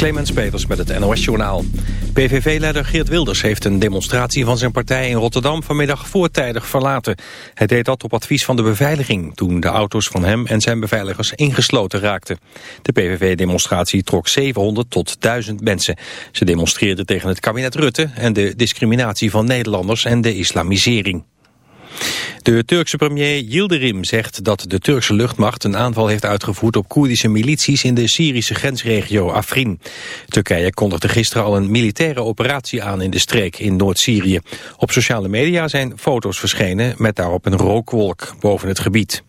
Clemens Peters met het NOS-journaal. PVV-leider Geert Wilders heeft een demonstratie van zijn partij in Rotterdam vanmiddag voortijdig verlaten. Hij deed dat op advies van de beveiliging, toen de auto's van hem en zijn beveiligers ingesloten raakten. De PVV-demonstratie trok 700 tot 1000 mensen. Ze demonstreerden tegen het kabinet Rutte en de discriminatie van Nederlanders en de islamisering. De Turkse premier Yildirim zegt dat de Turkse luchtmacht een aanval heeft uitgevoerd op Koerdische milities in de Syrische grensregio Afrin. Turkije kondigde gisteren al een militaire operatie aan in de streek in Noord-Syrië. Op sociale media zijn foto's verschenen met daarop een rookwolk boven het gebied.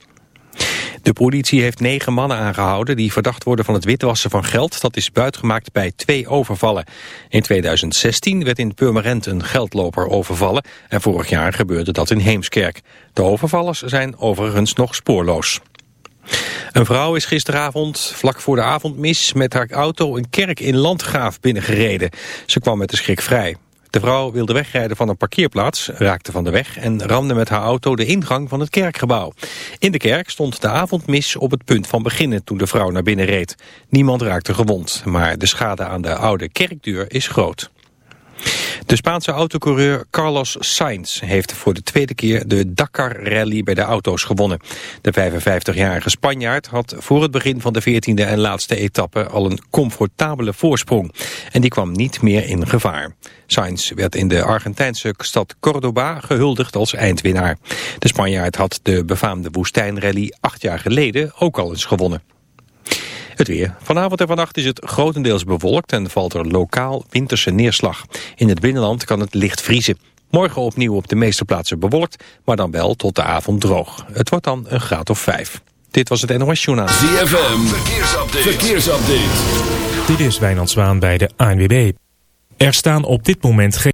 De politie heeft negen mannen aangehouden die verdacht worden van het witwassen van geld. Dat is buitgemaakt bij twee overvallen. In 2016 werd in Purmerend een geldloper overvallen en vorig jaar gebeurde dat in Heemskerk. De overvallers zijn overigens nog spoorloos. Een vrouw is gisteravond, vlak voor de avondmis, met haar auto een kerk in Landgraaf binnengereden. Ze kwam met de schrik vrij. De vrouw wilde wegrijden van een parkeerplaats, raakte van de weg en ramde met haar auto de ingang van het kerkgebouw. In de kerk stond de avondmis op het punt van beginnen toen de vrouw naar binnen reed. Niemand raakte gewond, maar de schade aan de oude kerkdeur is groot. De Spaanse autocoureur Carlos Sainz heeft voor de tweede keer de Dakar-rally bij de auto's gewonnen. De 55-jarige Spanjaard had voor het begin van de 14e en laatste etappe al een comfortabele voorsprong. En die kwam niet meer in gevaar. Sainz werd in de Argentijnse stad Cordoba gehuldigd als eindwinnaar. De Spanjaard had de befaamde woestijnrally acht jaar geleden ook al eens gewonnen. Het weer. Vanavond en vannacht is het grotendeels bewolkt en valt er lokaal winterse neerslag. In het binnenland kan het licht vriezen. Morgen opnieuw op de meeste plaatsen bewolkt, maar dan wel tot de avond droog. Het wordt dan een graad of vijf. Dit was het NOS Journaal. ZFM, verkeersupdate. verkeersupdate. Dit is Wijnand Zwaan bij de ANWB. Er staan op dit moment geen...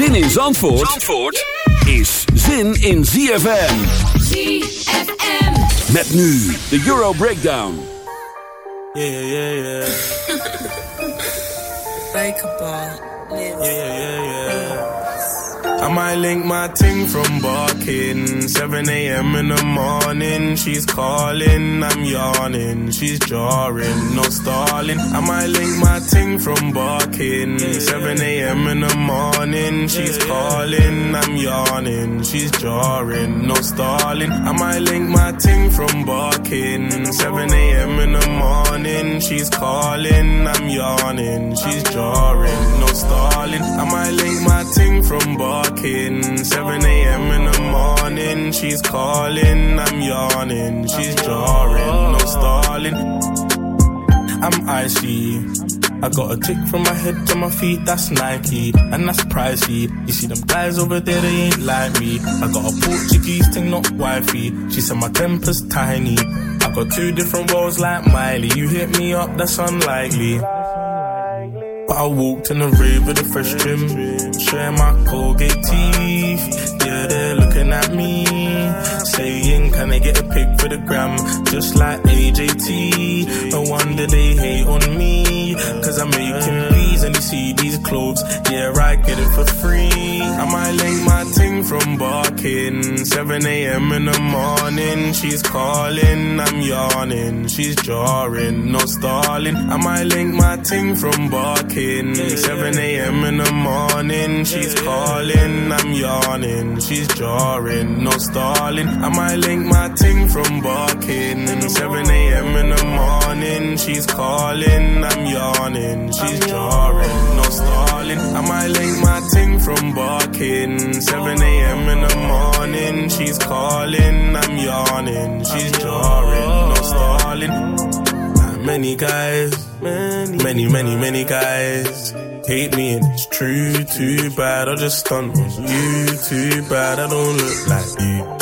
Zin in Zandvoort, Zandvoort is zin in ZFM. ZFM. Met nu de Euro Breakdown. Yeah, yeah, yeah. Bakerball. Yeah, yeah, yeah. I might link my ting from barking. 7 a.m. in the morning. She's calling, I'm yawning. She's jarring, no stalling. I might link my ting from barking. 7 a.m. in the morning. She's calling, I'm yawning. She's jarring, no stalling. I might link my ting from barking. 7 a.m. in the morning. She's calling, I'm yawning. She's jarring, no stalling. I might link my ting from barking. 7 a.m. in the morning. She's calling, I'm yawning. She's jarring, no stalling. I'm icy. I got a tick from my head to my feet, that's Nike, and that's pricey. You see them guys over there, they ain't like me. I got a Portuguese thing, not wifey. She said my temper's tiny. I got two different worlds like Miley. You hit me up, that's unlikely. But I walked in the rave with a fresh trim, showing my Colgate teeth. Yeah, they're looking at me, saying, can I get a pic for the gram? Just like AJT. No wonder they hate on me. Cause I'm making and you see these clothes. Yeah, I get it for free. I might link my ting from barking. 7 a.m. in the morning. She's calling, I'm yawning. She's jarring, no stalling. I might link my ting from barking. 7 a.m. in the morning. She's calling, I'm yawning. She's jarring, no stalling. I might link my ting from barking. 7 a.m. in the morning. She's calling, I'm yawning. She's jarring, no stalling. I might link my ting from barking. 7 a.m. in the morning. She's calling, I'm yawning. She's jarring, no stalling. Many guys, many, many, many guys hate me and it's true. Too bad I just stunt on you. Too bad I don't look like you.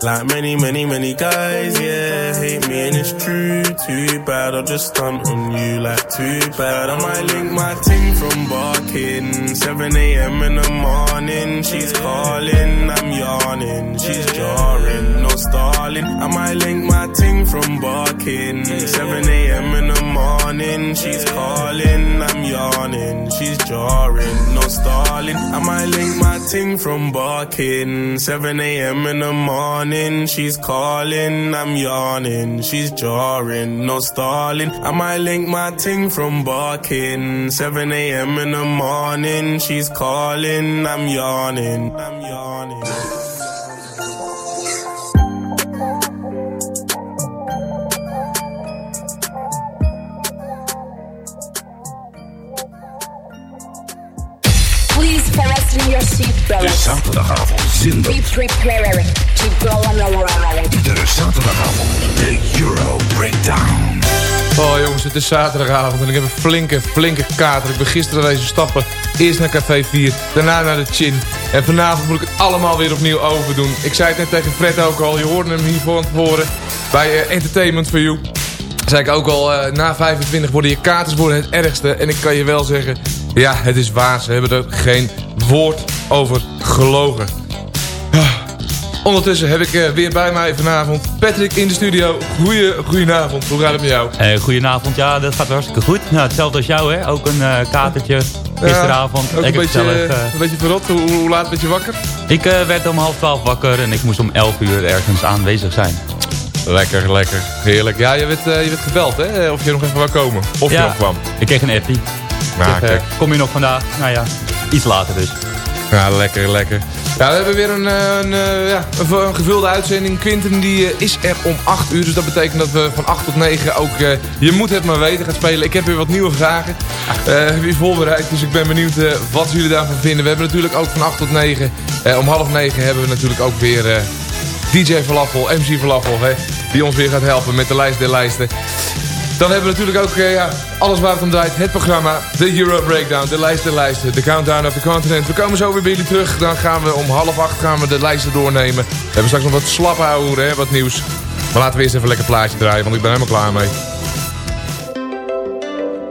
Like many, many, many guys, yeah, hate me and it's true. Too bad I'll just stunt on you. Like too bad I might link my ting from barking. 7 a.m. in the morning, she's calling, I'm yawning. She's jarring, no stalling. I might link my ting from barking. 7 a.m. in the morning, she's calling, I'm yawning. She's jarring, no stalling. I might link my ting from barking. 7 a.m. in the morning, she's calling, I'm yawning. She's jarring, no stalling. I might link my ting from barking. 7 a.m. in the morning, she's calling, I'm yawning. I'm yawning. De zaterdagavond zender. Be prepared to go on a ride. De zaterdagavond. De Euro Breakdown. Oh jongens, het is zaterdagavond en ik heb een flinke, flinke kater. Ik ben gisteren deze stappen. Eerst naar Café 4, daarna naar de Chin. En vanavond moet ik het allemaal weer opnieuw overdoen. Ik zei het net tegen Fred ook al, je hoorde hem hier van tevoren. Bij eh, Entertainment for You. Zei ik ook al, eh, na 25 worden je katers worden het ergste. En ik kan je wel zeggen, ja het is waar. Ze hebben er geen woord over gelogen. Ondertussen heb ik eh, weer bij mij vanavond Patrick in de studio. Goeie, goedenavond, hoe gaat het met jou? Eh, goedenavond, ja, dat gaat hartstikke goed. Nou, hetzelfde als jou, hè? Ook een eh, katertje gisteravond. Ja, ook een beetje, gezellig, een beetje verrot. Hoe, hoe laat ben je wakker? Ik werd om half twaalf wakker en ik moest om elf uur ergens aanwezig zijn. Lekker, lekker. Heerlijk. Ja, je werd, je werd gebeld, hè? Of je nog even wou komen. Of je nog kwam. Ik kreeg een appie. Nou, zeg, kom je nog vandaag? Nou ja, iets later dus. Ja, lekker, lekker. Ja, we hebben weer een, eh, een, eh, ja, een, gevulde uitzending. Quinten die eh, is er om 8 uur. Dus dat betekent dat we van 8 tot 9 ook Je moet het maar weten gaan spelen. Ik heb weer wat nieuwe vragen. heb je voorbereid. Dus ik ben benieuwd wat jullie daarvan vinden. We hebben natuurlijk ook van 8 tot 9. eh, om half 9 hebben we natuurlijk ook weer DJ Falafel, MC Falafel. Hè, die ons weer gaat helpen met de lijst der lijsten. Dan hebben we natuurlijk ook eh, ja, alles waar het om draait. Het programma, de Euro Breakdown, de lijst der lijsten, de Countdown of the Continent. We komen zo weer bij jullie terug. Dan gaan we om half acht gaan we de lijsten doornemen. We hebben straks nog wat slappe hè, wat nieuws. Maar laten we eerst even lekker plaatje draaien, want ik ben helemaal klaar mee.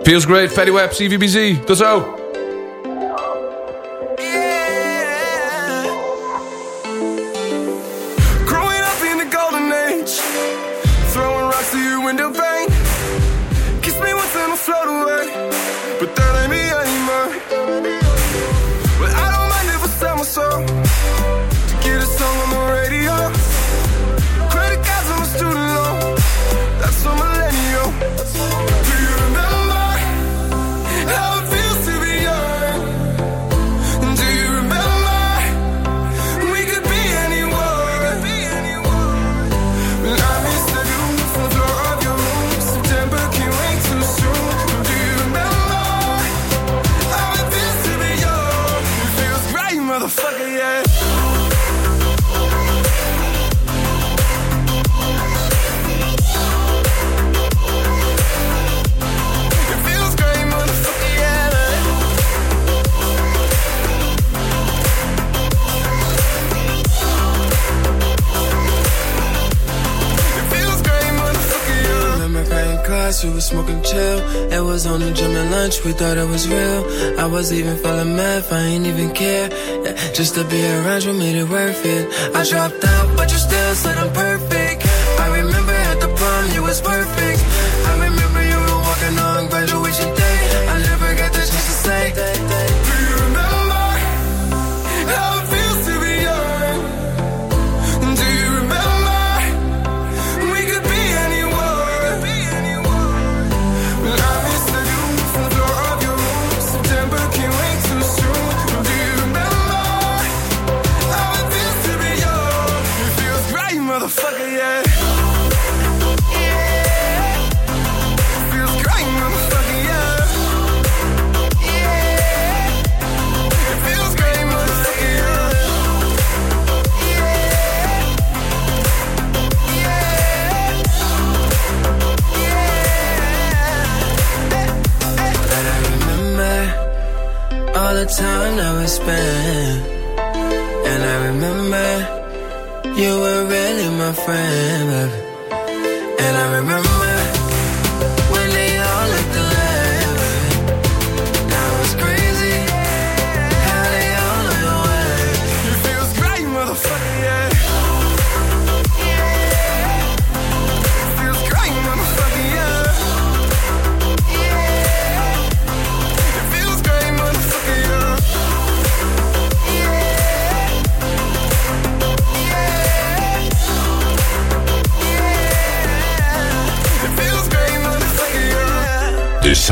Feels great, Fatty Web, CVBZ. Tot zo! Was only gym and lunch, we thought it was real. I was even feeling math, I ain't even care. Yeah, just to be around you made it worth it. I dropped out, but you still said I'm perfect. I remember at the prom, you was perfect. Time that we spent. And I remember you were really my friend, baby.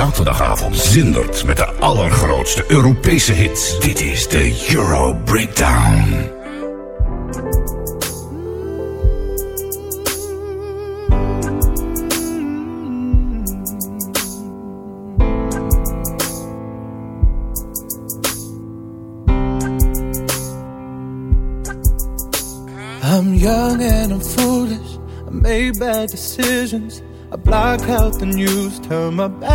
Zaterdagavond zindert met de allergrootste Europese hits. Dit is de Euro Breakdown. I'm young and I'm foolish. I made bad decisions. I block out the news, turn my back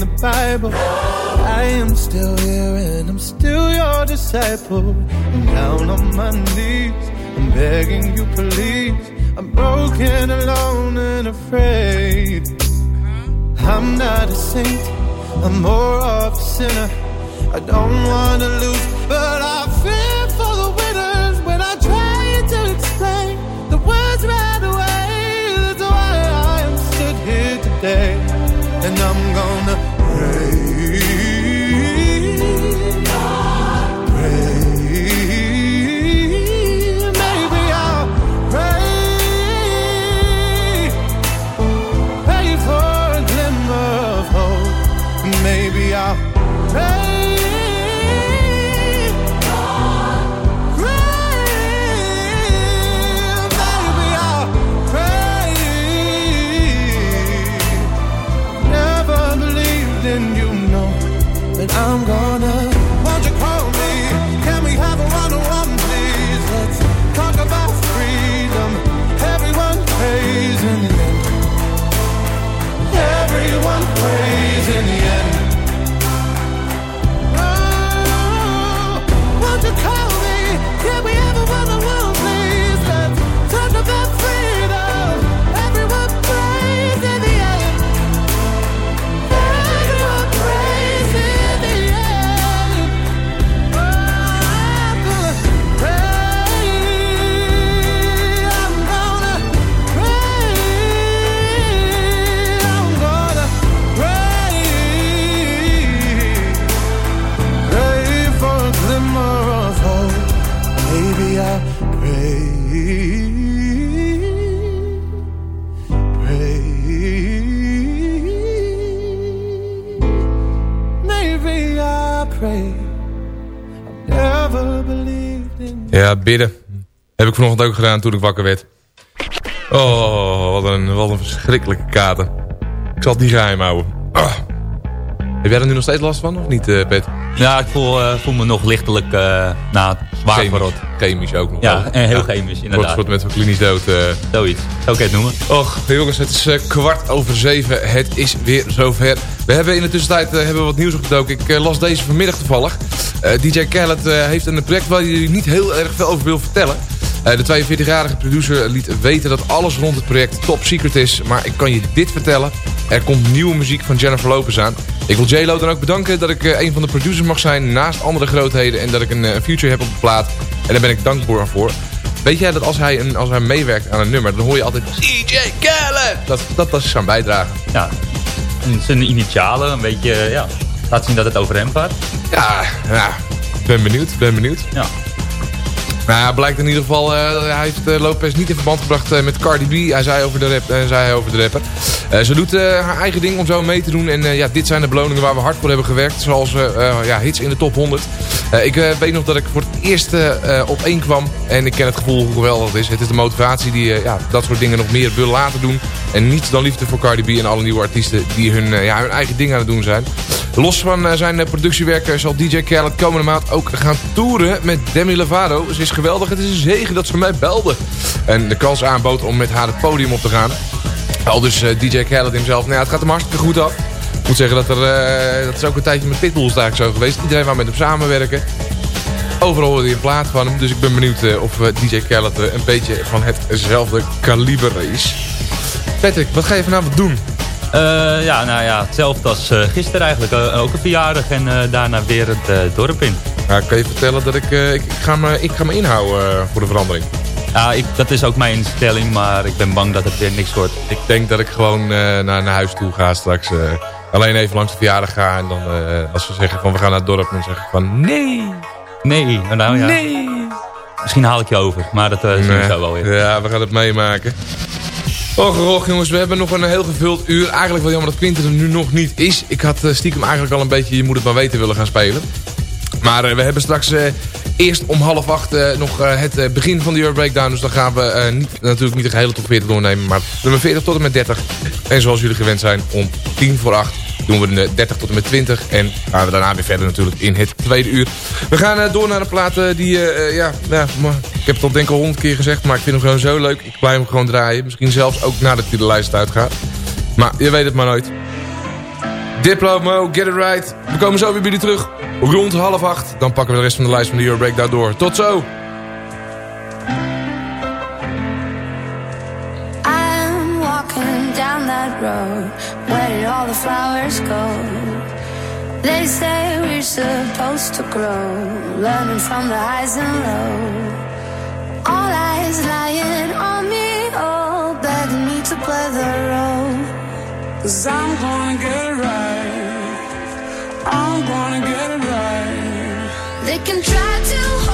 The Bible. I am still here and I'm still your disciple. Down on my knees. I'm begging you, please. I'm broken, alone, and afraid. I'm not a saint. I'm more of a sinner. I don't wanna lose, but I fear for the winners when I try to explain Ja, bidden. Heb ik vanochtend ook gedaan toen ik wakker werd. Oh, wat een, wat een verschrikkelijke kater. Ik zal die niet geheim houden. Ah. Heb jij er nu nog steeds last van, of niet, eh, Pet? Ja, ik voel, eh, voel me nog lichtelijk uh, na zwaar chemisch, verrot. Chemisch ook nog. Ja, en heel chemisch, inderdaad. Wordt met een klinisch dood. Uh. Zoiets, Oké het noemen. Och, jongens, het is kwart over zeven. Het is weer zover. We hebben in de tussentijd hebben we wat nieuws opgedoken. Ik las deze vanmiddag toevallig. DJ Khaled heeft een project waar hij niet heel erg veel over wil vertellen. De 42-jarige producer liet weten dat alles rond het project top secret is. Maar ik kan je dit vertellen. Er komt nieuwe muziek van Jennifer Lopez aan. Ik wil J-Lo dan ook bedanken dat ik een van de producers mag zijn naast andere grootheden. En dat ik een future heb op de plaat. En daar ben ik dankbaar voor. Weet jij dat als hij, een, als hij meewerkt aan een nummer, dan hoor je altijd DJ Khaled. Dat, dat, dat is zijn bijdrage. Ja, zijn initialen, een beetje, ja, laat zien dat het over hem gaat. Ja, ja, ben benieuwd, ben benieuwd. Ja. Nou ja, blijkt in ieder geval, uh, hij heeft uh, Lopez niet in verband gebracht uh, met Cardi B. Hij zei over de, rap, zei hij over de rapper. ze doet haar eigen ding om zo mee te doen. En ja, dit zijn de beloningen waar we hard voor hebben gewerkt. Zoals ja, hits in de top 100. ik weet nog dat ik voor het eerst op één kwam. En ik ken het gevoel hoe geweldig is. Het is de motivatie die ja, dat soort dingen nog meer wil laten doen. En niets dan liefde voor Cardi B en alle nieuwe artiesten die hun, ja, hun eigen ding aan het doen zijn. Los van zijn productiewerk zal DJ Khaled komende maand ook gaan toeren met Demi Lovato. Ze is geweldig. Het is een zegen dat ze mij belde. En de kans aanbood om met haar het podium op te gaan. Al dus uh, DJ Khaled hemzelf. Nou ja, het gaat hem hartstikke goed af. Ik moet zeggen dat er, dat is ook een tijdje met Pitbulls daar zo geweest. Iedereen wou met hem samenwerken. Overal hoorde hij een plaat van hem. Dus ik ben benieuwd of DJ Khaled een beetje van hetzelfde kaliber is. Patrick, wat ga je vanavond doen? Uh, ja, nou ja, hetzelfde als uh, gisteren eigenlijk. Uh, ook een verjaardag en daarna weer het dorp in. Ja, kan je vertellen dat ik, ik, ga me, ik ga me inhouden voor de verandering? Ja, ik, dat is ook mijn instelling, maar ik ben bang dat het weer niks wordt. Ik denk dat ik gewoon naar, naar huis toe ga straks. alleen even langs de verjaardag ga en dan als ze zeggen van we gaan naar het dorp, dan zeg ik van nee. Nee, nou ja. Nee. Misschien haal ik je over, maar dat nee. zo wel weer. Ja, we gaan het meemaken. Och, och jongens, we hebben nog een heel gevuld uur. Eigenlijk wel jammer dat Quinten er nu nog niet is. Ik had stiekem eigenlijk al een beetje Je moet het maar weten willen gaan spelen. Maar uh, we hebben straks uh, eerst om half acht nog het begin van de Euro Breakdown. Dus dan gaan we niet, natuurlijk niet de gehele top 40 doornemen. Maar nummer 40 tot en met 30. En zoals jullie gewend zijn om 10 voor 8 doen we de 30 tot en met 20. En gaan we daarna weer verder natuurlijk in het tweede uur. We gaan door naar de platen die, ja, ja ik heb het al denk ik al honderd keer gezegd. Maar ik vind hem gewoon zo leuk. Ik blijf hem gewoon draaien. Misschien zelfs ook nadat hij de lijst uitgaat. Maar je weet het maar nooit. Diplo, Get It Right. We komen zo weer bij jullie terug. Rond half acht. Dan pakken we de rest van de lijst van de Euro Breakdown door. Tot zo! I'm walking down that road. Where did all the flowers go? They say we're supposed to grow. Learning from the highs and lows. All eyes lying on me. Oh, begging me to play the role. Cause I'm gonna get it right. I'm gonna get it right. They can try to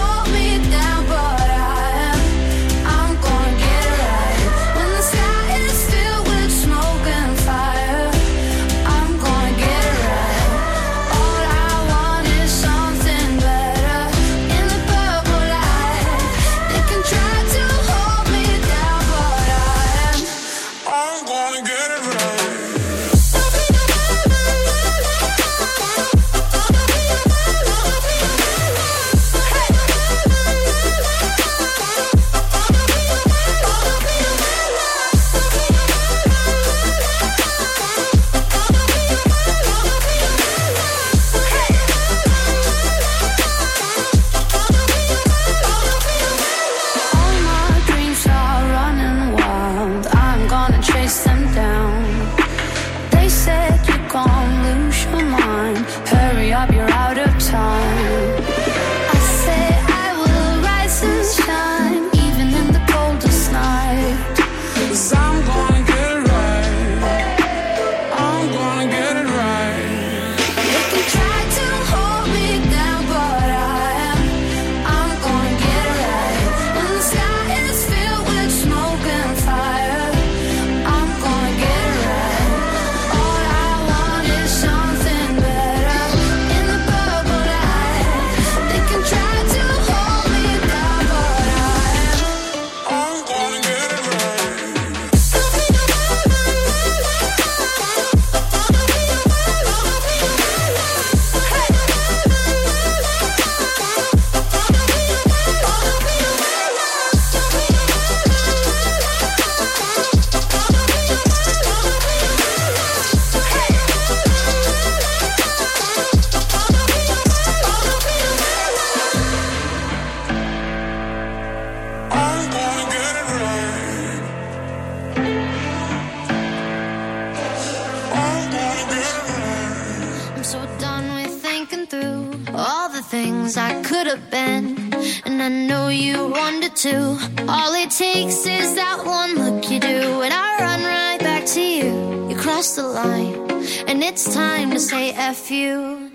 takes is that one look you do, and I run right back to you. You cross the line, and it's time to say F you.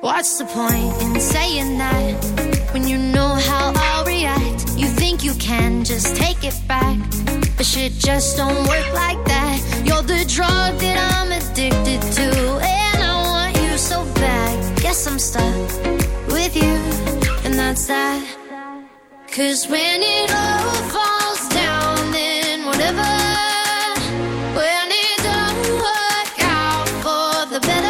What's the point in saying that when you know how I'll react? You think you can just take it back, but shit just don't work like that. You're the drug that I'm addicted to, and I want you so bad. Guess I'm stuck with you, and that's that. Cause when it all falls down, then whatever. When it don't work out for the better.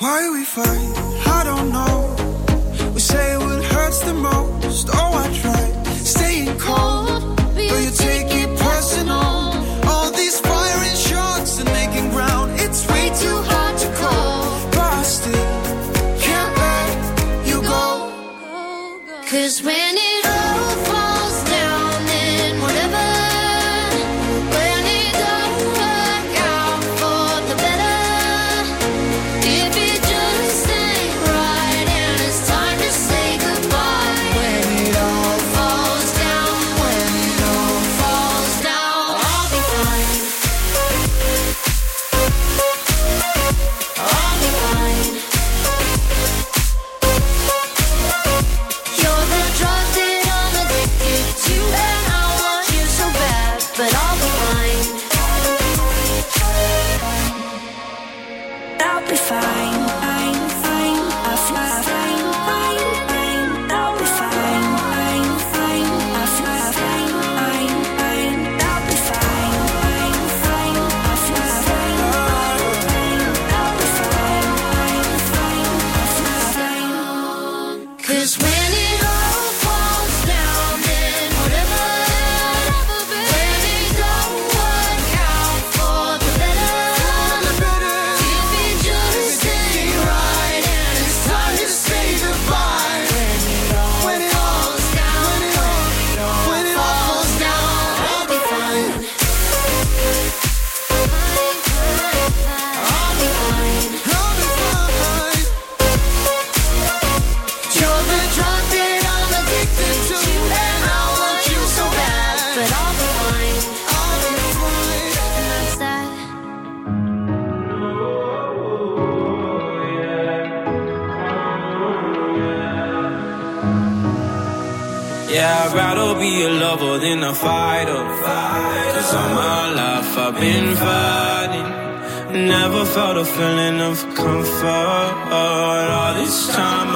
Why we fight? I don't know. We say what hurts the most. Oh, I try staying cold, but you take it personal. All these firing shots and making ground. It's way too hard to call, but I can't let you go. Cause when it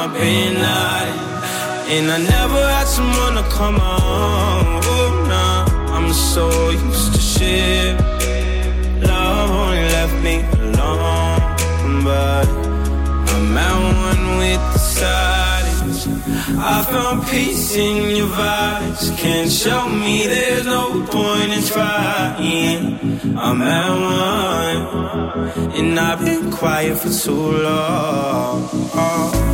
time I've. And I never had someone to come on. Oh, nah, I'm so used to shit. Love only left me alone. But I'm at one with the silence. I found peace in your vibes. Can't show me there's no point in trying. I'm at one, and I've been quiet for too long.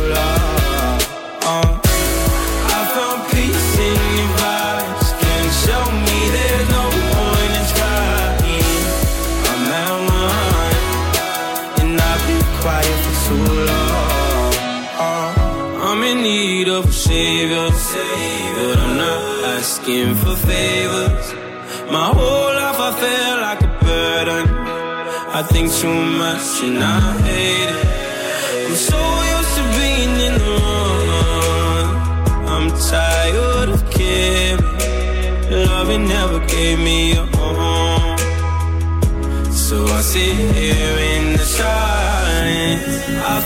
asking for favors. My whole life I felt like a burden. I think too much and I hate it. I'm so used to being in the wrong. I'm tired of caring. Loving never gave me a home. So I sit here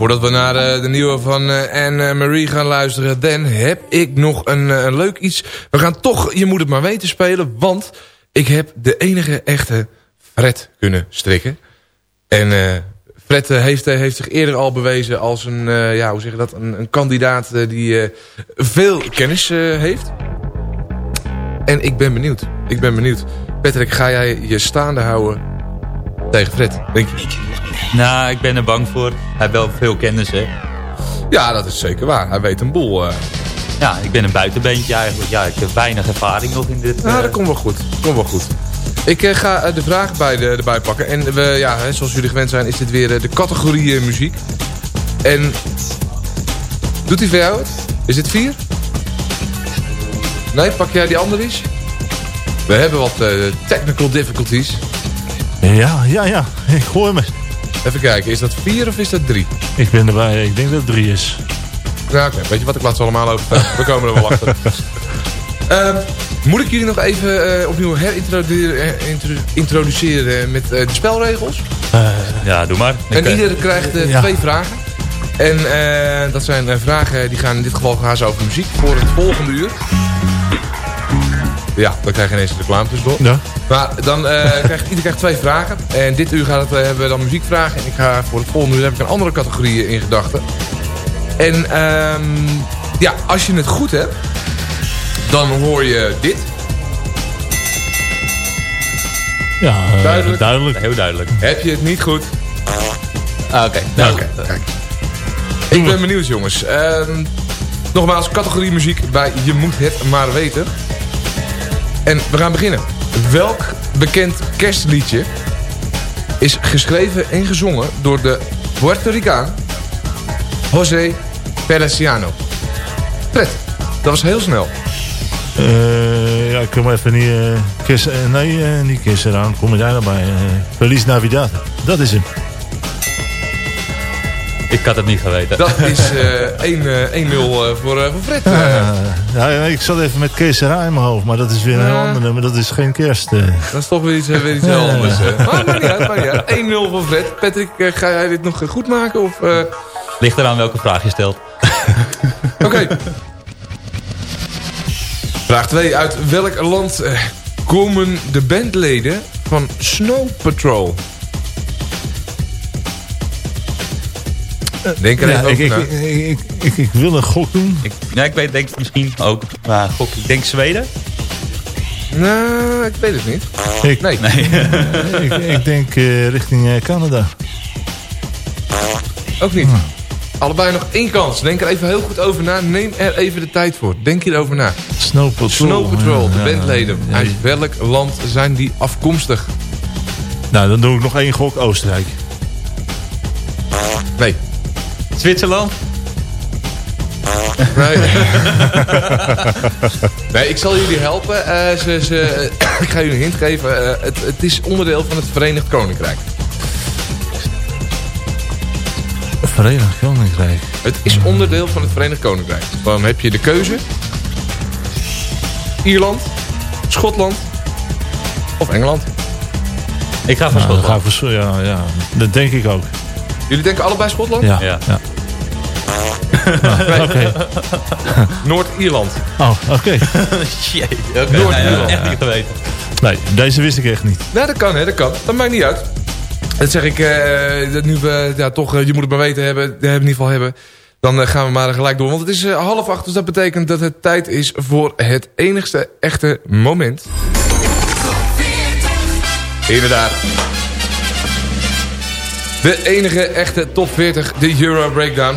Voordat we naar eh, de nieuwe van eh, Anne Marie gaan luisteren... dan heb ik nog een, eh, een leuk iets. We gaan toch Je Moet Het Maar Weten spelen... want ik heb de enige echte Fred kunnen strikken. En eh, Fred eh, heeft, eh, heeft zich eerder al bewezen als een, eh, ja, hoe zeg dat, een, een kandidaat eh, die eh, veel kennis eh, heeft. En ik ben benieuwd. Ik ben benieuwd. Patrick, ga jij je staande houden tegen Fred, denk je? Nou, ik ben er bang voor. Hij heeft wel veel kennis, hè. Ja, dat is zeker waar. Hij weet een boel. eh. Ja, ik ben een buitenbeentje eigenlijk. Ja, ik heb weinig ervaring nog in dit. Nou, eh, dat komt wel goed. Komt wel goed. Ik eh, ga de vragen bij de, erbij pakken. En we, ja, zoals jullie gewend zijn, is dit weer de categorie muziek. En doet hij voor jou het? Is dit vier? Nee, pak jij die andere eens? We hebben wat technical difficulties. Ja, ja, ja. Ik hoor me. Even kijken, is dat vier of is dat drie? Ik ben erbij. Ik denk dat het drie is. Nou, oké. Weet je wat? Ik laat ze allemaal over. We komen er wel achter. Ehm, moet ik jullie nog even eh, opnieuw herintroduceren eh, introduceren met eh, de spelregels? ja, doe maar. En eh, ieder krijgt ja. twee vragen. En dat zijn vragen die gaan in dit geval gaan ze over muziek voor het volgende uur. Ja, dan krijg je ineens een reclame tussendoor. Ja. Maar dan eh krijgt ieder krijgt twee vragen. En dit uur gaat het, eh, hebben we dan muziekvragen. En ik ga voor het volgende uur heb ik een andere categorie in gedachten. En ehm, ja, als je het goed hebt, dan hoor je dit. Ja, eh, Duidelijk. duidelijk. Heel duidelijk. Heb je het niet goed? Ah, Oké. Nou, oké. Kijk. Ik ben benieuwd, jongens. Ehm, nogmaals, categorie muziek bij Je Moet Het Maar Weten. En we gaan beginnen. Welk bekend kerstliedje is geschreven en gezongen door de Puerto Ricaan José Feliciano? Fred, dat was heel snel. Eh, ja, ik kom even niet... eh kis, eh, nee, niet kis eraan. Kom jij nou bij? eh Feliz Navidad. Dat is hem. Ik had het niet geweten. Dat is eh, 1, eh, 1-0 eh, voor, eh, voor Fred. eh. ja, ja, ik zat even met Kees Ra in mijn hoofd. Maar dat is weer een heel ander nummer. Dat is geen kerst. eh. Dat is toch weer iets, eh, weer iets heel anders. eh. Maar niet uit, niet uit. 1-0 voor Fred. Patrick, eh, ga jij dit nog eh, goed maken? Of, eh? Ligt eraan welke vraag je stelt. Oké. Vraag 2. Uit welk land eh, komen de bandleden van Snow Patrol? Denk er Ja, even ik, over ik, na. ik, ik, ik, ik wil een gok doen. Ik, ja, ik weet, denk misschien ook. Maar gok, ik denk Zweden. Nou, ik weet het niet. Ik, Nee. ik, ik denk eh, richting eh, Canada. Ook niet. Allebei nog één kans. Denk er even heel goed over na. Neem er even de tijd voor. Denk hierover na. Snow Patrol. Snow Patrol, de Ja, bandleden. ja, Uit welk land zijn die afkomstig? Nou, dan doe ik nog één gok. Oostenrijk. Nee. Zwitserland. Nee. nee, ik zal jullie helpen. Eh, ze, ze, ik ga jullie een hint geven. Eh, het, het is onderdeel van het Verenigd Koninkrijk. Verenigd Koninkrijk. Het is onderdeel van het Verenigd Koninkrijk. Dan heb je de keuze. Ierland, Schotland of Engeland. Ik ga voor Nou, Schotland. ga voor, ja, ja, dat denk ik ook. Jullie denken allebei Schotland? Ja. Ja. ja. Noord-Ierland. Oh, oké. Jee, oké. Noord- Nee, Ierland. echt niet geweten. Nee, deze wist ik echt niet. Nou, dat kan hè, dat kan. Dat maakt niet uit. Dat zeg ik, eh, dat nu we ja, toch, eh, je moet het maar weten hebben, hebben in ieder geval hebben. Dan eh, gaan we maar gelijk door. Want het is eh, half acht, dus dat betekent dat het tijd is voor het enigste echte moment. Inderdaad. De enige echte top 40, de Euro Breakdown.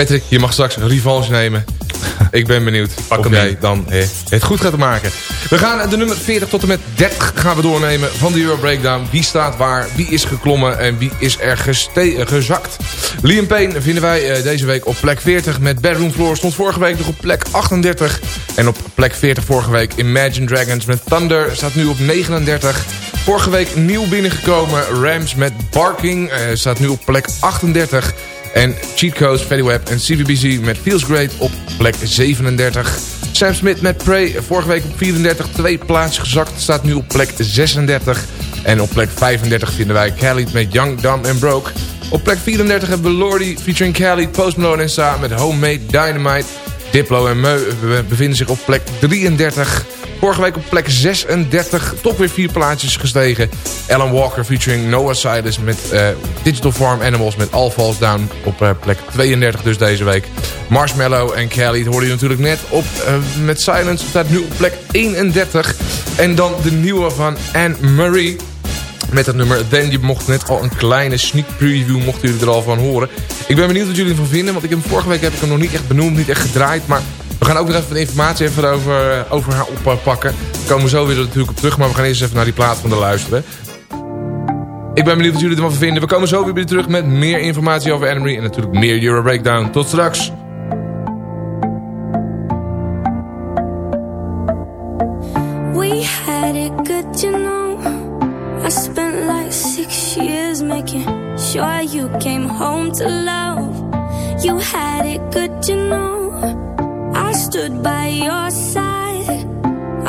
Patrick, je mag straks revanche nemen. Ik ben benieuwd of jij dan eh, het goed gaat maken. We gaan de nummer 40 tot en met 30 gaan we doornemen van de Euro Breakdown. Wie staat waar, wie is geklommen en wie is er eh, gezakt. Liam Payne vinden wij eh, deze week op plek 40 met Bedroom Floor. Stond vorige week nog op plek 38. En op plek 40 vorige week Imagine Dragons met Thunder staat nu op 39. Vorige week nieuw binnengekomen Rams met Barking eh, staat nu op plek 38. En Cheat Codes, Fatty Web en CBBZ met Feels Great op plek 37. Sam Smith met Prey, vorige week op 34, twee plaatsen gezakt, staat nu op plek 36. En op plek 35 vinden wij Khalid met Young, Dumb and Broke. Op plek 34 hebben we Lordy featuring Khalid, Post Malone en Sa met Homemade Dynamite. Diplo en Meu bevinden zich op plek 33. Vorige week op plek 36, toch weer vier plaatjes gestegen. Alan Walker featuring Noah Silas met eh, Digital Farm Animals met All Falls Down op eh, plek 32 dus deze week. Marshmallow en Kelly, dat hoorde je natuurlijk net, op, eh, met Silence staat nu op plek 31. En dan de nieuwe van Anne Marie met het nummer Then. Je mocht net al een kleine sneak preview, mochten jullie er al van horen. Ik ben benieuwd wat jullie ervan vinden, want ik heb, vorige week heb ik hem nog niet echt benoemd, niet echt gedraaid, maar... We gaan ook nog even wat informatie even over, over haar oppakken. Daar komen we zo weer natuurlijk op terug. Maar we gaan eerst even naar die plaat van de luisteren. Ik ben benieuwd wat jullie ervan vinden. We komen zo weer, terug met meer informatie over Anne En natuurlijk meer Euro Breakdown. Tot straks. We had know. I spent like six years making sure you came home to love. You had it good, stood by your side.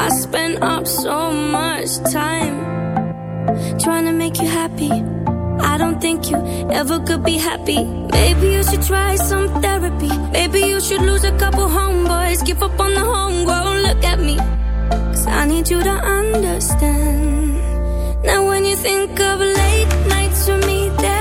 I spent up so much time trying to make you happy. I don't think you ever could be happy. Maybe you should try some therapy. Maybe you should lose a couple homeboys. Give up on the homegrown. Look at me. Cause I need you to understand. Now, when you think of late nights with me, there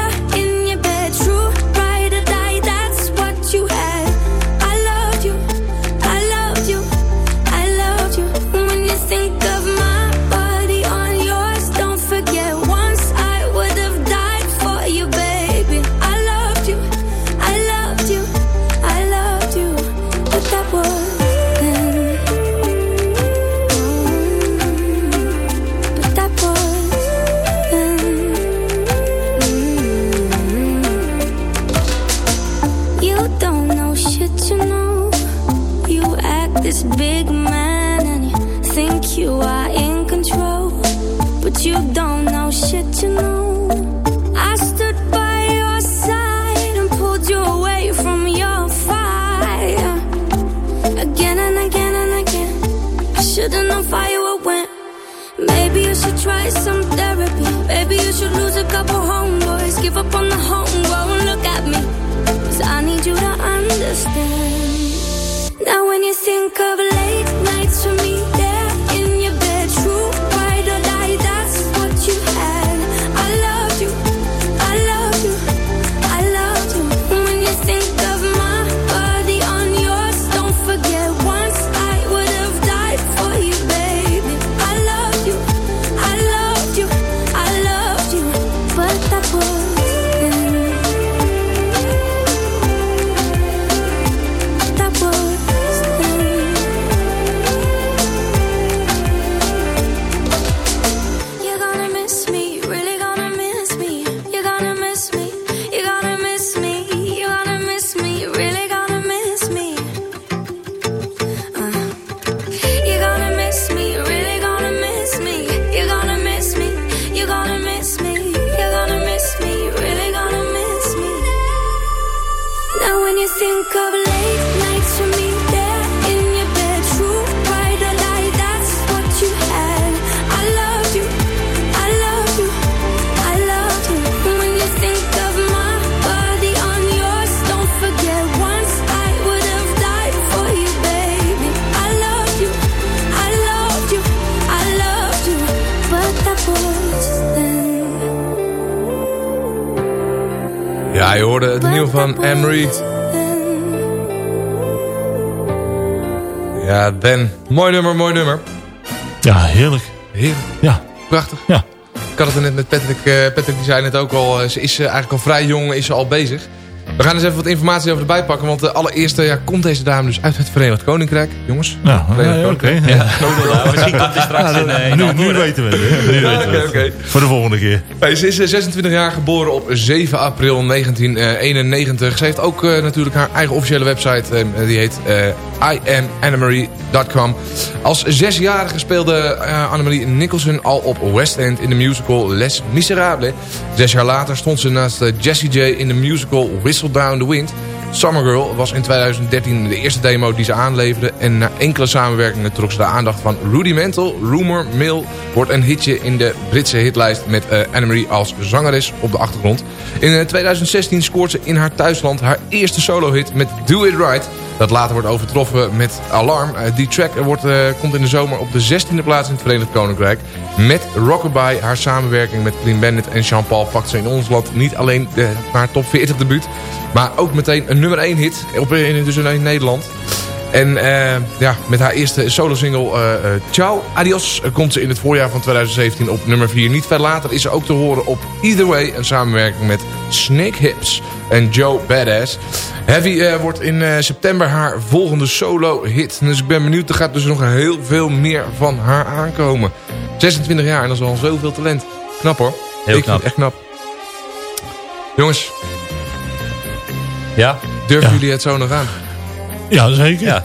should lose a couple homeboys. Give up on the homegrown. Look at me. Cause I need you to understand. Now when you think of late nights with me, Ja, je hoorde het nieuwe van Anne-Marie. Ja, Ben. Mooi nummer, mooi nummer. Ja, heerlijk. Heerlijk. Ja. Prachtig. Ja. Ik had het er net met Patrick. eh, Patrick die zei het ook al. eh, ze is eh, eigenlijk al vrij jong, is ze al bezig. We gaan eens even wat informatie over erbij pakken. Want de allereerste ja, komt deze dame dus uit het Verenigd Koninkrijk. Jongens. Ja, Verenigd nee, oké. Koninkrijk. Ja. Nou, misschien komt hij straks in, eh, in nu, weten we het. Nu Ja, weten we het. oké, oké. Voor de volgende keer. Hey, ze is eh, 26 jaar geboren op 7 april 1991. Ze heeft ook eh, natuurlijk haar eigen officiële website. eh, die heet eh iamannemarie.com. Als zesjarige speelde eh, Annemarie Nicholson al op West End in de musical Les Miserables. Zes jaar later stond ze naast eh, Jessie J in de musical Whistle Down the Wind. Summer Girl was in 2013 de eerste demo die ze aanleverde. En na enkele samenwerkingen trok ze de aandacht van Rudimental. Rumor Mill wordt een hitje in de Britse hitlijst met eh Annemarie als zangeres op de achtergrond. In eh, 2016 scoort ze in haar thuisland haar eerste solo-hit met Do It Right. Dat later wordt overtroffen met Alarm. Eh, die track wordt, eh, komt in de zomer op de 16e plaats in het Verenigd Koninkrijk. Met Rockabye, haar samenwerking met Clean Bandit en Jean-Paul... pakt ze in ons land niet alleen de, haar top 40 debuut... maar ook meteen een nummer 1 hit, op, in, dus in Nederland. En eh, ja, met haar eerste solo-single eh, eh, Ciao Adios komt ze in het voorjaar van 2017 op nummer 4. Niet ver later is ze ook te horen op Either Way, een samenwerking met Snake Hips en Joe Badass. Heavy wordt in september haar volgende solo-hit. Dus ik ben benieuwd, er gaat dus nog heel veel meer van haar aankomen. 26 jaar en dat is al zoveel talent. Knap hoor. Heel ik knap. vind het echt knap. Jongens, Ja? durven Ja. jullie het zo nog aan? Ja, zeker. Ja.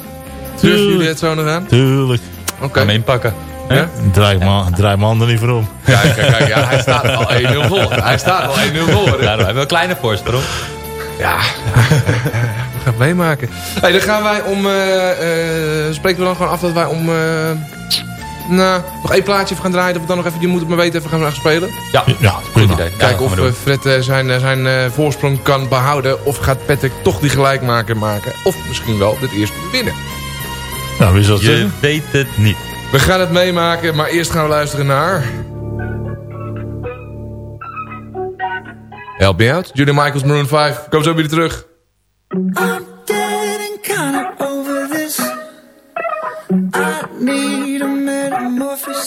Durven jullie het zo nog aan? Tuurlijk. Oké. Kan hem inpakken. Ja? Draai mijn draai mijn handen niet voor om. Kijk, kijk, kijk, ja, hij staat al 1-0 voor. Hij staat al 1-0 voor. Ja, we hebben een kleine voorsprong. Ja, we gaan het meemaken. Hey, dan gaan wij om... eh, eh, spreken we dan gewoon af dat wij om... eh, nou, nog één plaatje even gaan draaien. Dat we dan nog even, je moet het maar weten, even gaan, gaan spelen. Ja, Ja, goed prima. idee. Kijken of we eh, Fred eh, zijn, zijn eh, voorsprong kan behouden. Of gaat Patrick toch die gelijkmaker maken. Of misschien wel dit eerste winnen. Nou, wie zal het. Je zeggen? weet het niet. We gaan het meemaken, maar eerst gaan we luisteren naar... Help me out. Judy Michaels, Maroon 5. Kom zo weer terug. I'm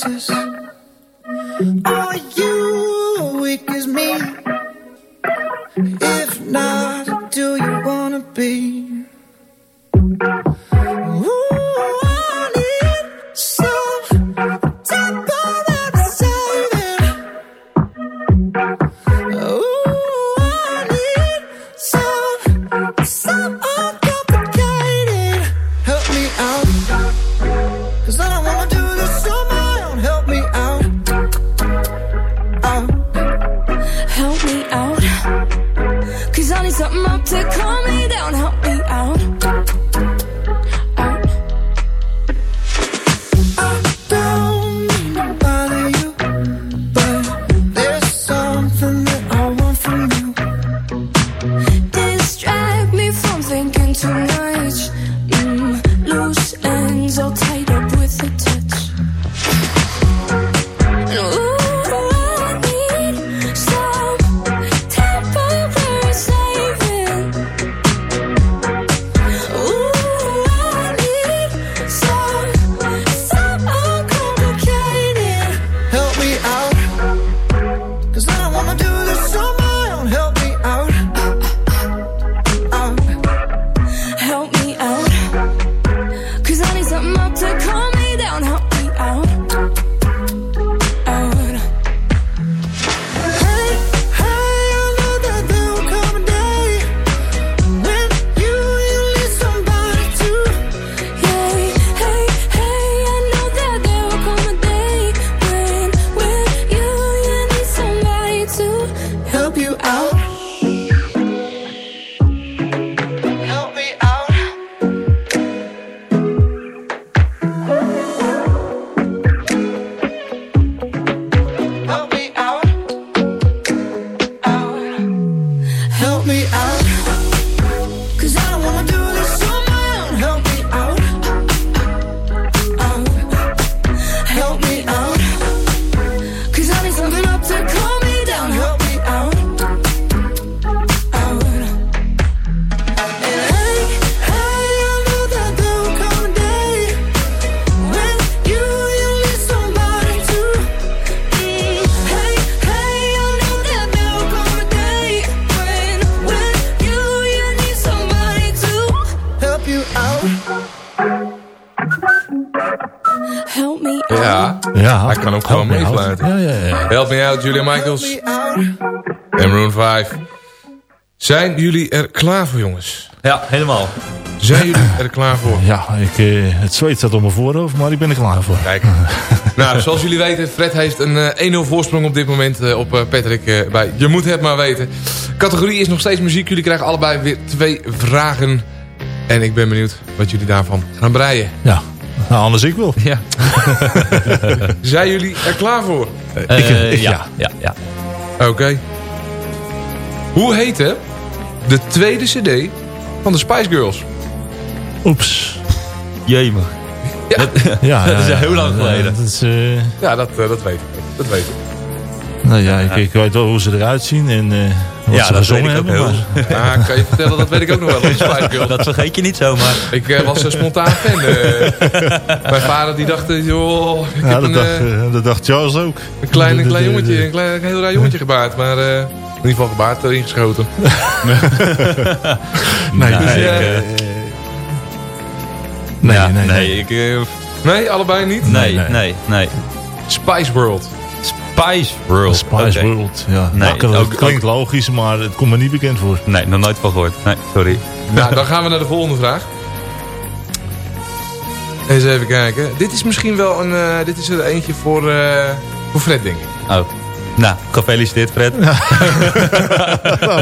metamorphosis. Are you weak as me? If not, do you wanna be? Ja, Ja. hij kan ook gewoon Help me out. meefluiten. Ja, ja, ja. Help me out, Julia Michaels. En Maroon 5. Zijn jullie er klaar voor, jongens? Ja, helemaal. Zijn jullie er klaar voor? Ja, ik, eh, het zweet staat op mijn voorhoofd, maar ik ben er klaar voor. Kijk. nou, zoals jullie weten, Fred heeft een eh, 1-0 voorsprong op dit moment eh, op eh, Patrick eh, bij Je Moet Het Maar Weten. Categorie is nog steeds muziek. Jullie krijgen allebei weer twee vragen. En ik ben benieuwd wat jullie daarvan gaan breien. Ja, nou, anders ik wil. Ja. Zijn jullie er klaar voor? Eh, ik- ja, ja, ja. Oké. Hoe heette de tweede cd van de Spice Girls? Oeps. Jemig. Ja, Ja, Dat is ja, heel lang geleden. Dat is, eh, ja dat, eh, dat weet ik. Dat weet ik. Nou ja, ik, ik weet wel hoe ze eruit zien en eh wat Ja, ze dat gezongen weet ik ook hebben. heel. maar- Ah, kan je vertellen, dat weet ik ook nog wel. De Spice Girls. Dat vergeet je niet zomaar. Ik eh, was een spontaan fan. eh. mijn vader die dacht, joh, ik Ja, heb dat, een, dacht, dat dacht Charles ook. een klein, een klein jongetje, een, klein, een heel raar jongetje gebaard. Maar eh, in ieder geval gebaard erin geschoten. Nee, nee, ik, nee, nee, nee. nee, ik, Nee, allebei niet? nee, nee. nee, nee. Spice World. Spice World. Spice Oké. World, ja. Nee, Nou, ook- het klinkt logisch, maar het komt me niet bekend voor. Nee, nog nooit van gehoord. Nee, sorry. Nou, dan gaan we naar de volgende vraag. Eens even kijken. Dit is misschien wel een, eh, dit is er eentje voor, eh, voor Fred, denk ik. Oh. Nou, gefeliciteerd Fred.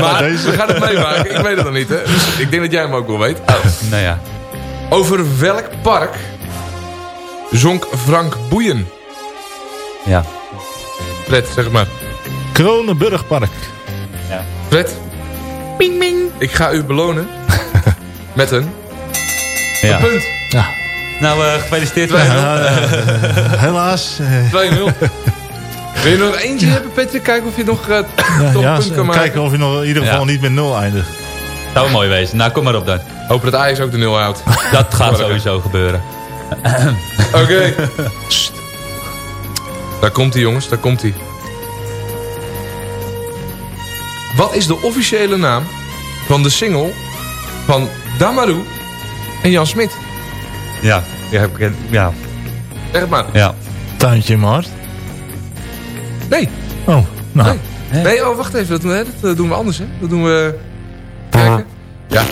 maar deze. we gaan het meemaken. Ik weet het nog niet, hè. Dus ik denk dat jij hem ook wel weet. Oh, nou ja. Over welk park zonk Frank Boeien? Ja. Fred, zeg maar. Kronenburgpark. ja. Fred, Ping, ping. ik ga u belonen met een, Ja. een punt. Ja. Nou, eh, gefeliciteerd 2-0. Fred. Helaas. eh, 2-0. Wil je nog eentje hebben, Patrick? Kijken of je nog eh ja, toch ja, punt kan maken. kijken of je nog in ieder geval Ja. niet met nul eindigt. Zou mooi wezen. Nou, kom maar op dan. Hopen dat Ajax ook de nul houdt. Dat gaat sowieso gebeuren. Oké. Daar komt hij, jongens. Daar komt hij. Wat is de officiële naam van de single van Damaru en Jan Smit? Ja. Ja, ik- ja. Zeg het maar. ja. Tuintje hart. Nee. Oh, nou. Nee. Nee, oh, wacht even. Dat, hè, dat eh, doen we anders, hè. Dat doen we... Kijken. Ja.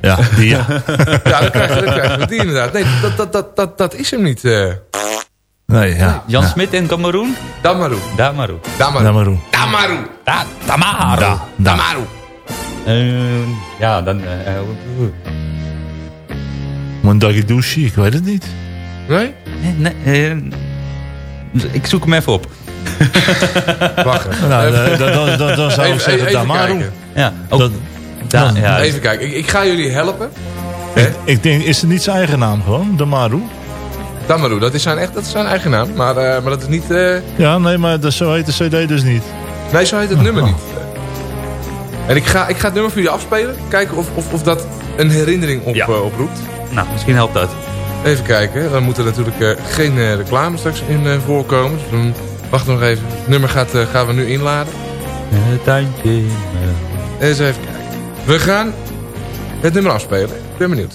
Ja, die ja. Ja, dan krijgen we, dan krijgen we die inderdaad. Nee, dat, dat, dat, dat, dat is hem niet. eh Nee, ja. Jan Smit en Cameroen? Damaru. Damaru. Damaru. Damaru. Damaru. Da Damaru. Da, da. Damaru. Eh, ja, dan... eh, eh, Mondagi Douche, ik weet het niet. Nee? nee, eh, ik zoek hem even op. Wacht even. Nou, dan, dan, dan, zou ik even- zeggen even Damaru. kijken. Ja, ook, Dat, da, ja, Even kijken. Ik, ik ga jullie helpen. ik, ik denk, is het niet zijn eigen naam gewoon? Damaru? Damaru, dat is zijn, echt, dat is zijn eigen naam. Maar, eh, maar dat is niet... eh, Ja, nee, maar dat, zo heet de cd dus niet. nee, zo heet het nummer niet. En ik ga, ik ga het nummer voor jullie afspelen. Kijken of, of, of dat een herinnering op, Ja. eh, oproept. Nou, misschien helpt dat. Even kijken. Dan moet er natuurlijk eh, geen eh, reclame straks in eh, voorkomen. Dus dan, wacht nog even. Het nummer gaat, eh, gaan we nu inladen. Het tuintje. Eens even kijken. We gaan het nummer afspelen. Ik ben benieuwd.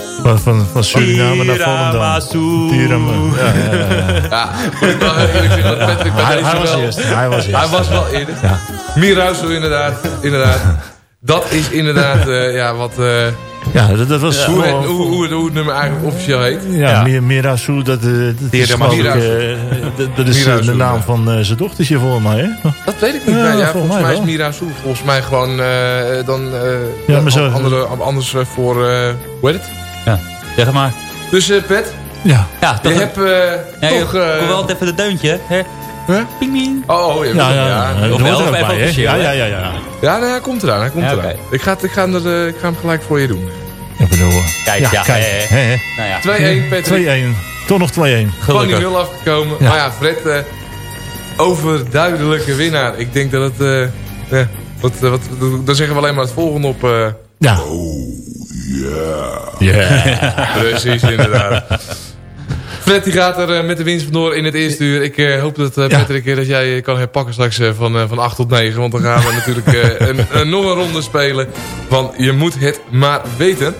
Van, van, van Suriname naar Volendam. Tiramisu. Ja, ja, ja, ja. Moet ik wel eerlijk zeggen dat Patrick bij Hij, was wel- eerst. Hij was eerst. Hij was wel eerder. Ja. Inderdaad. inderdaad. Dat is inderdaad eh, ja, wat, eh, Ja, dat, dat was hoe, het, hoe, hoe, het, hoe het nummer eigenlijk officieel heet. Ja, Ja. Mir- Mirasu, dat, eh, dat is, dat, dat is Mirasu, de naam ja. van eh, zijn dochtertje volgens mij, hè? Dat weet ik niet. Ja, ja, volgens volgens mij mij is wel. Mirausu volgens mij gewoon eh, dan eh, Ja, maar zo- andere, anders voor, eh hoe heet het? Ja, zeg maar. Dus eh, Pet, Ja. Ja, je toch, hebt eh, ja, toch... ik kom wel even de deuntje. Hè? Huh? Ping, ping. Oh, oh, ja, Ja, ja, ja. ja. ja. Dat Of wel, of bij, officieel, Ja, ja, ja, ja. Ja, nou, hij komt eraan, hij komt Ja, eraan. Ik, ga, ik, ga hem er, eh, ik ga hem gelijk voor je doen. Ik bedoel... Kijk, ja, kijk. hè, hè, hè. Nou ja. 2-1, Patrick. 2-1. Toch nog 2-1. Van die nul afgekomen. Ja. Maar ja, Fred, eh, overduidelijke winnaar. Ik denk dat het... eh, ja, wat, wat, dan zeggen we alleen maar het volgende op... eh, Ja. Ja. Precies, inderdaad. Fred die gaat er eh, met de winst vandoor in het eerste uur. Ik eh, hoop dat, eh, Patrick, eh, dat jij kan herpakken straks van, van 8 tot 9. Want dan gaan we natuurlijk een, een, nog een ronde spelen. Want je moet het maar weten.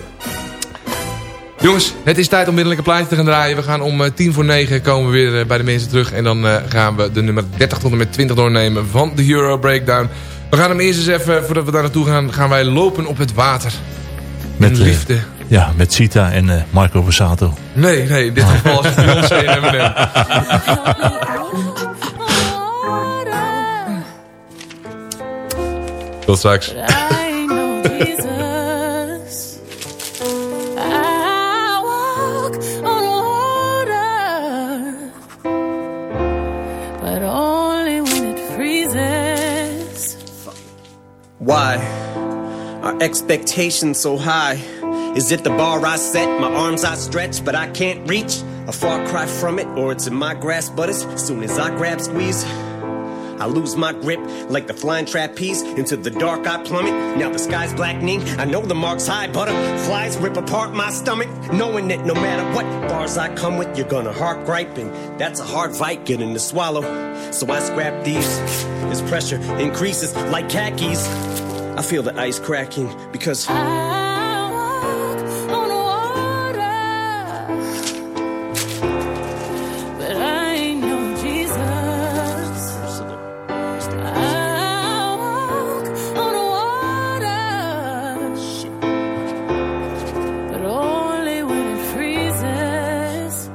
Jongens, het is tijd om weer een plaatje te gaan draaien. We gaan om tien voor negen komen we weer bij de mensen terug. En dan gaan we de nummer 30 tot en met 20 doornemen van de Euro Breakdown. We gaan hem eerst eens even, voordat we daar naartoe gaan, gaan wij lopen op het water. Met In eh, liefde. ja, met Sita en eh, Marco Borsato. Nee, nee, in dit geval is het Beyoncé en Eminem. Tot straks. Expectations so high? Is it the bar I set, my arms I stretch, but I can't reach? A far cry from it, or it's in my grasp, but as soon as I grab squeeze, I lose my grip like the flying trapeze. Into the dark I plummet. Now the sky's blackening. I know the mark's high. Butterflies rip apart my stomach. Knowing that no matter what bars I come with, you're gonna heart griping. That's a hard fight getting to swallow. So I scrap these. As pressure increases like khakis, I feel the ice cracking because. I walk on water, but I ain't no Jesus. I walk on water, but only when it freezes.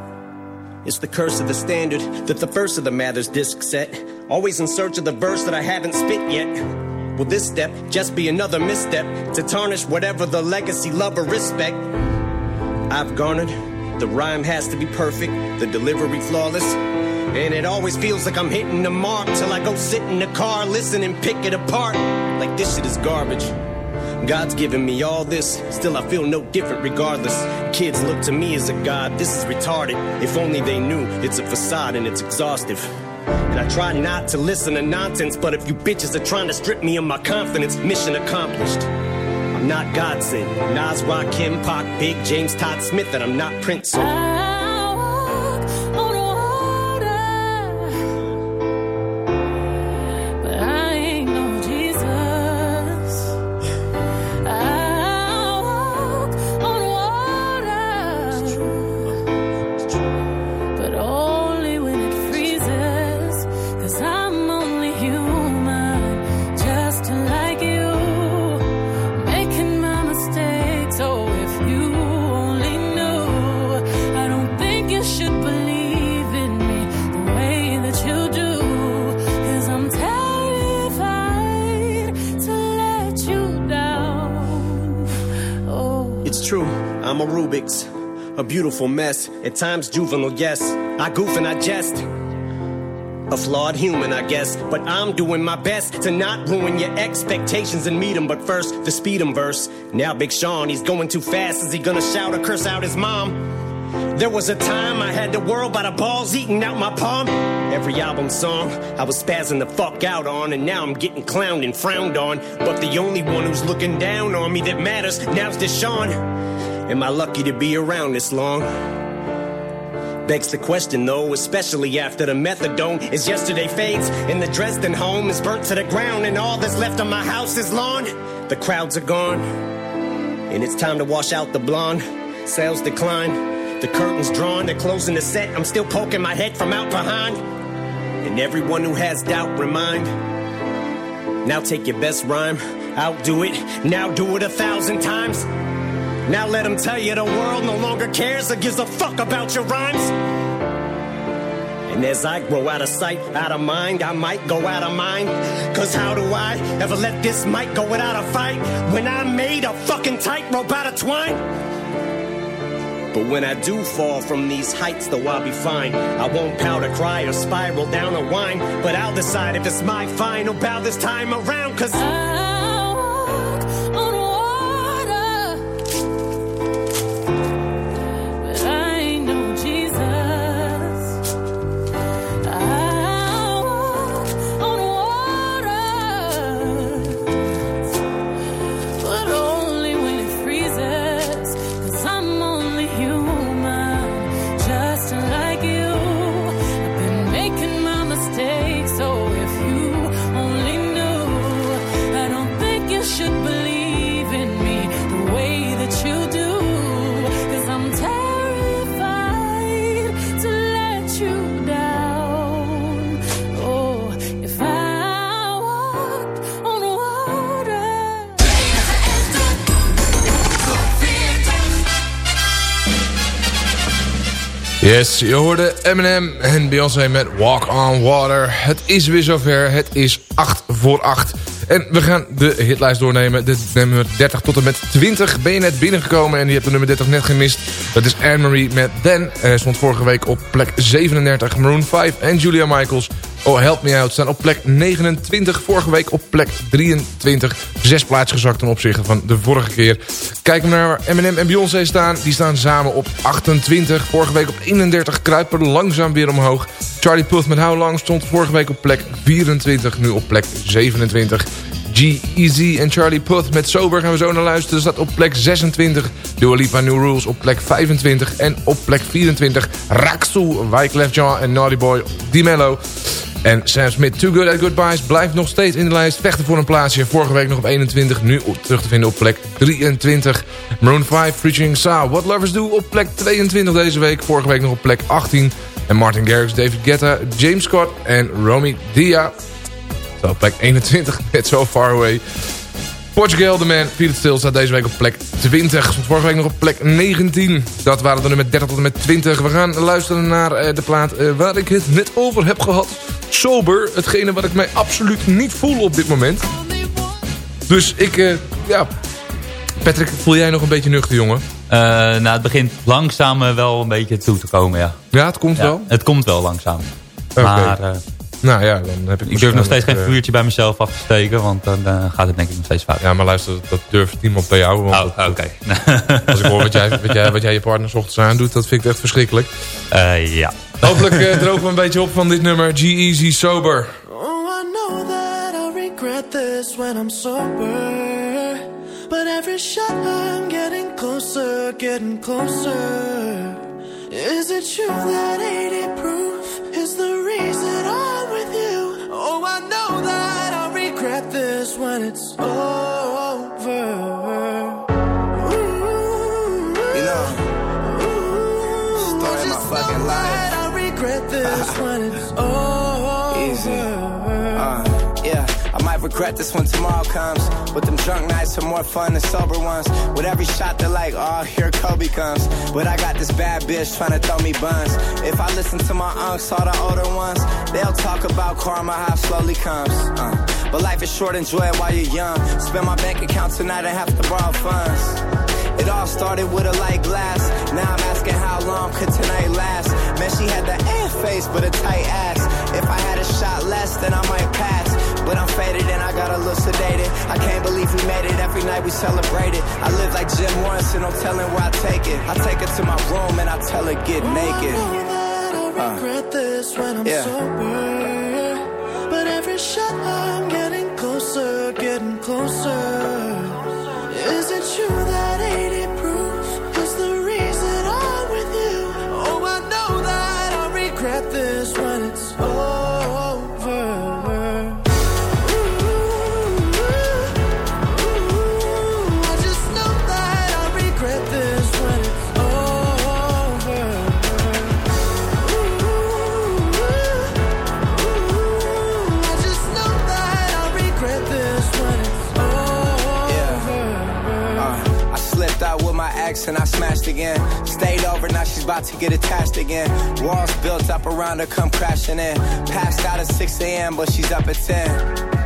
It's the curse of the standard that the first of the Mathers disc set. Always in search of the verse that I haven't spit yet. Will this step just be another misstep to tarnish whatever the legacy, love, or respect I've garnered? The rhyme has to be perfect, the delivery flawless. And it always feels like I'm hitting the mark till I go sit in the car, listen and pick it apart. Like this shit is garbage. God's given me all this, still I feel no different regardless. Kids look to me as a god, this is retarded. If only they knew it's a facade and it's exhaustive. And I try not to listen to nonsense, but if you bitches are trying to strip me of my confidence, mission accomplished. I'm not God sent. Nas, Rakim, Pac, Big, James, Todd Smith, and I'm not Prince. So a beautiful mess. At times juvenile, yes. I goof and I jest. A flawed human, I guess, but I'm doing my best to not ruin your expectations and meet 'em. But first, the speed 'em verse. Now, Big Sean, he's going too fast. Is he gonna shout or curse out his mom? There was a time I had the world by the balls eating out my palm. Every album song I was spazzing the fuck out on, and now I'm getting clowned and frowned on. But the only one who's looking down on me that matters now's Deshaun. Am I lucky to be around this long? Begs the question though, especially after the methadone is yesterday fades and the Dresden home is burnt to the ground and all that's left of my house is lawn. The crowds are gone and it's time to wash out the blonde. Sales decline, the curtains drawn, they're closing the set. I'm still poking my head from out behind. And everyone who has doubt, remind. Now take your best rhyme, outdo it, now do it a thousand times. Now let them tell you the world no longer cares or gives a fuck about your rhymes. And as I grow out of sight, out of mind, I might go out of mind. Cause how do I ever let this mic go without a fight when I made a fucking tightrope out of twine? But when I do fall from these heights, though I'll be fine. I won't powder cry or spiral down a whine, but I'll decide if it's my final bow this time around. Cause I Yes, je hoorde Eminem en Beyoncé met Walk on Water. Het is weer zover, het is 8 voor 8. En we gaan de hitlijst doornemen. De nummer 30 tot en met 20 ben je net binnengekomen en je hebt de nummer 30 net gemist. Dat is Anne-Marie met Dan. Hij stond vorige week op plek 37. Maroon 5 en Julia Michaels. Oh, Help Me Out staan op plek 29. Vorige week op plek 23. Zes plaatsen gezakt ten opzichte van de vorige keer. Kijken we naar Eminem en Beyoncé staan. Die staan samen op 28. Vorige week op 31. Kruipen langzaam weer omhoog. Charlie Puth met How Long stond vorige week op plek 24. Nu op plek 27. G-Eazy en Charlie Puth met Sober gaan we zo naar luisteren. Staat op plek 26. Dua Lipa New Rules op plek 25. En op plek 24 Raxu, Wyclef Jean en Naughty Boy Di-Mello. En Sam Smith, Too Good at Goodbyes, blijft nog steeds in de lijst. Vechten voor een plaatsje. Vorige week nog op 21. Nu terug te vinden op plek 23. Maroon 5 featuring Sa. What Lovers Do op plek 22 deze week. Vorige week nog op plek 18. En Martin Garrix, David Guetta, James Scott en Romy Dia. Zo, plek 21. Net so far away. Portugal, The Man, Feel It Still staat deze week op plek 20. Stond vorige week nog op plek 19. Dat waren de nummer 30 tot en met 20. We gaan luisteren naar eh, de plaat eh, waar ik het net over heb gehad. Sober, hetgene wat ik mij absoluut niet voel op dit moment. Dus ik, eh, ja... Patrick, voel jij nog een beetje nuchter, jongen? Eh, nou, het begint langzaam wel een beetje toe te komen, ja. Ja, het komt wel? Het komt wel langzaam. Oké. Maar Nou ja, dan heb ik... ik durf nog steeds geen eh, vuurtje bij mezelf af te steken, want dan eh, gaat het denk ik nog steeds fout. Ja, maar luister, dat durft niemand bij jou. Want Oh, oké. Als ik hoor wat jij, wat, jij, wat jij je partner 's ochtends aandoet, dat vind ik echt verschrikkelijk. Eh, ja. Hopelijk eh, drogen we een beetje op van dit nummer. G-Eazy Sober. Oh, I know that I'll regret this when I'm sober. But every shot I'm getting closer, getting closer. Is it true that 80 proof is the reason I'm with you? Oh, I know that I'll regret this when it's over. You know, story of my fucking life. I regret this when it's over. Regret this when tomorrow comes. But them drunk nights are more fun than sober ones. With every shot, they're like, oh, here Kobe comes. But I got this bad bitch trying to throw me buns. If I listen to my unks, all the older ones, they'll talk about karma, how slowly comes. Uh, but life is short, enjoy it while you're young. Spend my bank account tonight and have to borrow funds. It all started with a light glass. Now I'm asking how long could tonight last. Man, she had the ass face, but a tight ass. If I had a shot less, then I might pass. But I'm faded and I got a little sedated. I can't believe we made it. Every night we celebrate it. I live like Jim Morrison, no telling where I take it. I take her to my room and I tell her get naked. I uh. regret this when I'm yeah. sober. But every shot I'm getting closer, getting closer. Again. Stayed over, now she's about to get attached again. Walls built up around her, come crashing in. Passed out at 6 a.m., but she's up at 10.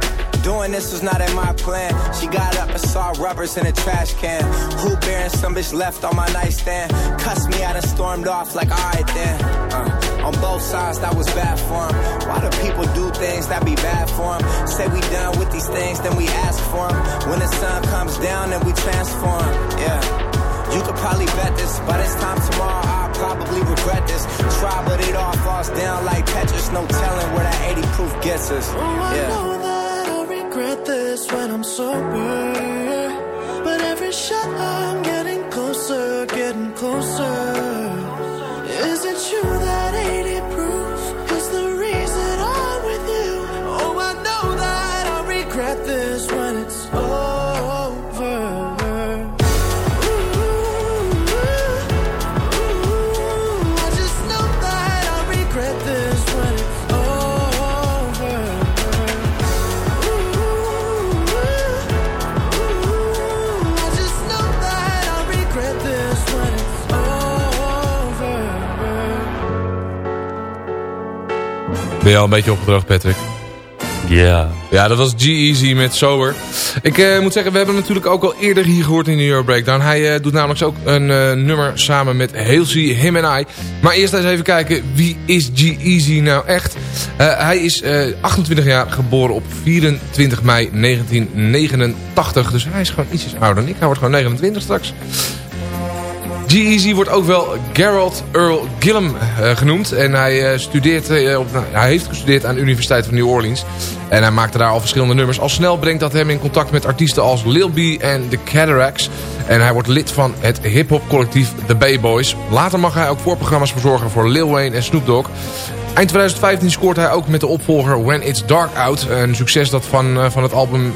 Doing this was not in my plan. She got up and saw rubbers in a trash can. Who bearing some bitch left on my nightstand? Cussed me out and stormed off like, alright then. Uh, on both sides, that was bad for him. Why do people do things that be bad for him? Say we done with these things, then we ask for them. When the sun comes down, then we transform. Proof. Oh, I Yeah. know that I'll regret this when I'm sober. But every shot I'm Ben je al een beetje opgedroogd, Patrick? Ja. Ja, dat was G-Eazy met Sober. Ik eh, moet zeggen, we hebben natuurlijk ook al eerder hier gehoord in de Euro Breakdown. Hij eh, doet namelijk ook een eh, nummer samen met Halsey, Him en I. Maar eerst eens even kijken, wie is G-Eazy nou echt? Hij is eh, 28 jaar, geboren op 24 mei 1989. Dus hij is gewoon ietsjes ouder dan ik. Hij wordt gewoon 29 straks. G-Eazy wordt ook wel Gerald Earl Gillum eh, genoemd. En hij, eh, op, nou, hij heeft gestudeerd aan de Universiteit van New Orleans. En hij maakte daar al verschillende nummers. Al snel brengt dat hem in contact met artiesten als Lil B en The Cataracts. En hij wordt lid van het hip-hop collectief The Bay Boys. Later mag hij ook voorprogramma's verzorgen voor Lil Wayne en Snoop Dogg. Eind 2015 scoort hij ook met de opvolger When It's Dark Out. Een succes dat van, van het album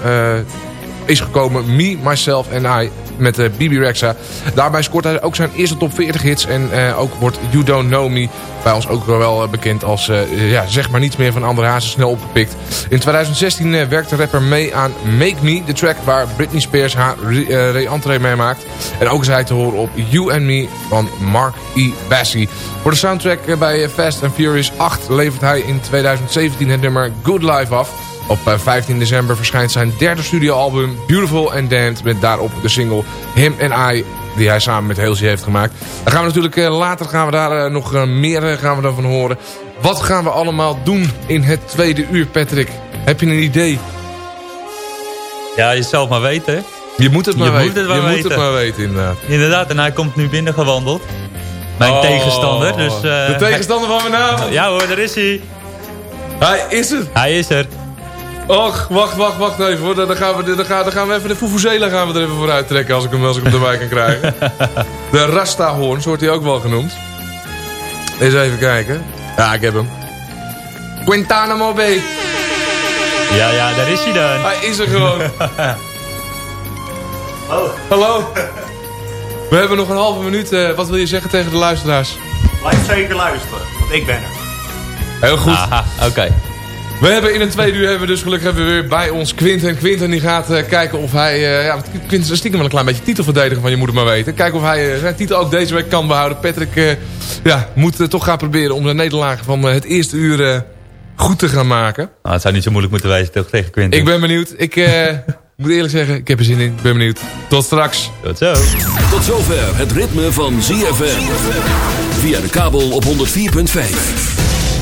is gekomen. Me, Myself and I met uh, Bibi Rexa. Daarbij scoort hij ook zijn eerste top 40 hits. En eh, ook wordt You Don't Know Me bij ons ook wel eh, bekend als eh, ja, zeg maar niets meer van andere hazen snel opgepikt. In 2016 eh, werkt de rapper mee aan Make Me, de track waar Britney Spears haar re- re-entree mee maakt. En ook is hij te horen op You and Me van Mark E. Bassie. Voor de soundtrack bij Fast and Furious 8 levert hij in 2017 het nummer Good Life af. Op eh, 15 december verschijnt zijn derde studioalbum Beautiful and Damned... met daarop de single Him and I die hij samen met Halsey heeft gemaakt. Dan gaan we natuurlijk eh, later gaan we daar eh, nog eh, meer eh, gaan we daarvan horen. Wat gaan we allemaal doen in het tweede uur, Patrick? Heb je een idee? Ja, je zelf maar weten. Je moet het maar je weten. Moet het maar je weten. moet het maar weten, inderdaad. Inderdaad, en hij komt nu binnengewandeld. Mijn Oh, tegenstander. Dus, eh, de tegenstander van vanavond. Ja hoor, daar is hij. Hij is het. Hij is er. Och, wacht, wacht, wacht even hoor. Dan gaan we, dan gaan, dan gaan we even de Fufuzela gaan we er even vooruit trekken als ik hem, als ik hem erbij kan krijgen. De Rasta-hoorn, zo wordt hij ook wel genoemd. Eens even kijken. Ja, ik heb hem. Guantanamo Bay. Ja, ja, daar is hij dan. Hij is er gewoon. Hallo. We hebben nog een halve minuut. eh, wat wil je zeggen tegen de luisteraars? Blijf zeker luisteren, want ik ben er. Heel goed. Oké. We hebben in een tweede uur hebben we dus gelukkig hebben we weer bij ons Quinten. Quinten die gaat eh, kijken of hij... eh, ja, Quinten is stiekem wel een klein beetje titelverdediger van Je Moet Het Maar Weten. Kijken of hij eh, zijn titel ook deze week kan behouden. Patrick eh, ja, moet toch gaan proberen om de nederlagen van het eerste uur eh, goed te gaan maken. Nou, het zou niet zo moeilijk moeten toch, tegen Quinten. Ik ben benieuwd. Ik eh, moet eerlijk zeggen, ik heb er zin in. Ik ben benieuwd. Tot straks. Tot zo. Tot zover het ritme van ZFM. Via de kabel op 104.5.